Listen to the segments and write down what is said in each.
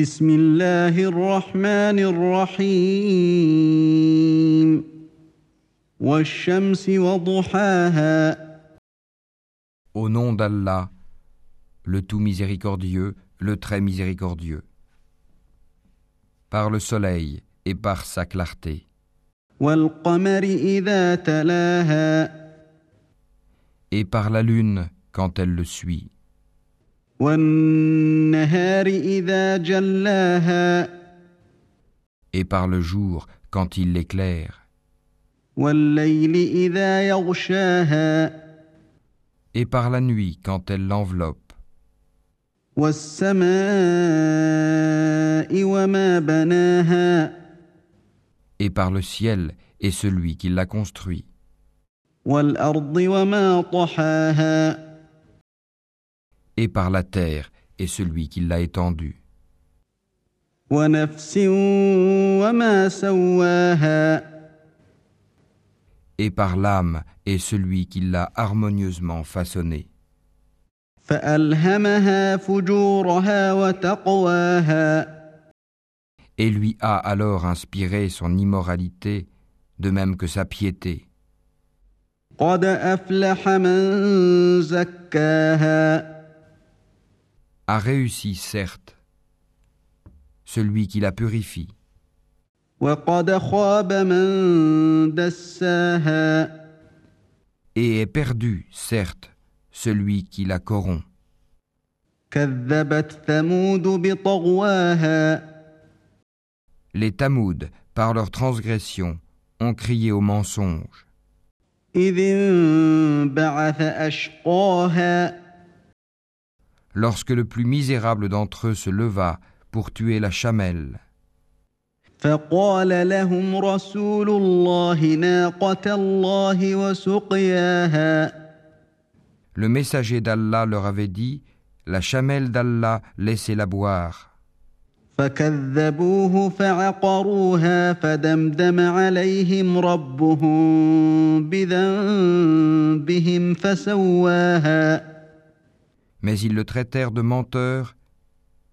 بسم الله الرحمن الرحيم والشمس وضحاها Au nom d'Allah, le tout miséricordieux, le très miséricordieux. Par le soleil et par sa clarté, والقمر إذا تلاها et par la lune quand elle le suit, والنهار إذا جلاها Et par le jour quand il l'éclaire, والليل إذا يغشاها et par la nuit quand elle l'enveloppe, والسماء وما بناها et par le ciel et celui qui l'a construit, والأرض وما طحاها et par la terre et celui qui l'a étendue. Et par l'âme et celui qui l'a harmonieusement façonnée. Et lui a alors inspiré son immoralité, de même que sa piété a réussi certes celui qui la purifie. Et est perdu certes celui qui la corrompt. Les Tamouds, par leur transgression, ont crié au mensonge lorsque le plus misérable d'entre eux se leva pour tuer la chamelle. فقال لهم رسول الله ناقة الله وسقياها Le messager d'Allah leur avait dit, La chamelle d'Allah, laissez-la boire. فكذبوه فعقروها فدمدم عليهم ربهم بذنبهم فسواها Mais ils le traitèrent de menteur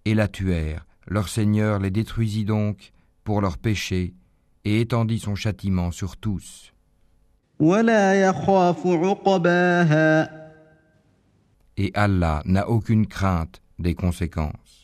et la tuèrent. Leur Seigneur les détruisit donc pour leurs péchés et étendit son châtiment sur tous. Et Allah n'a aucune crainte des conséquences.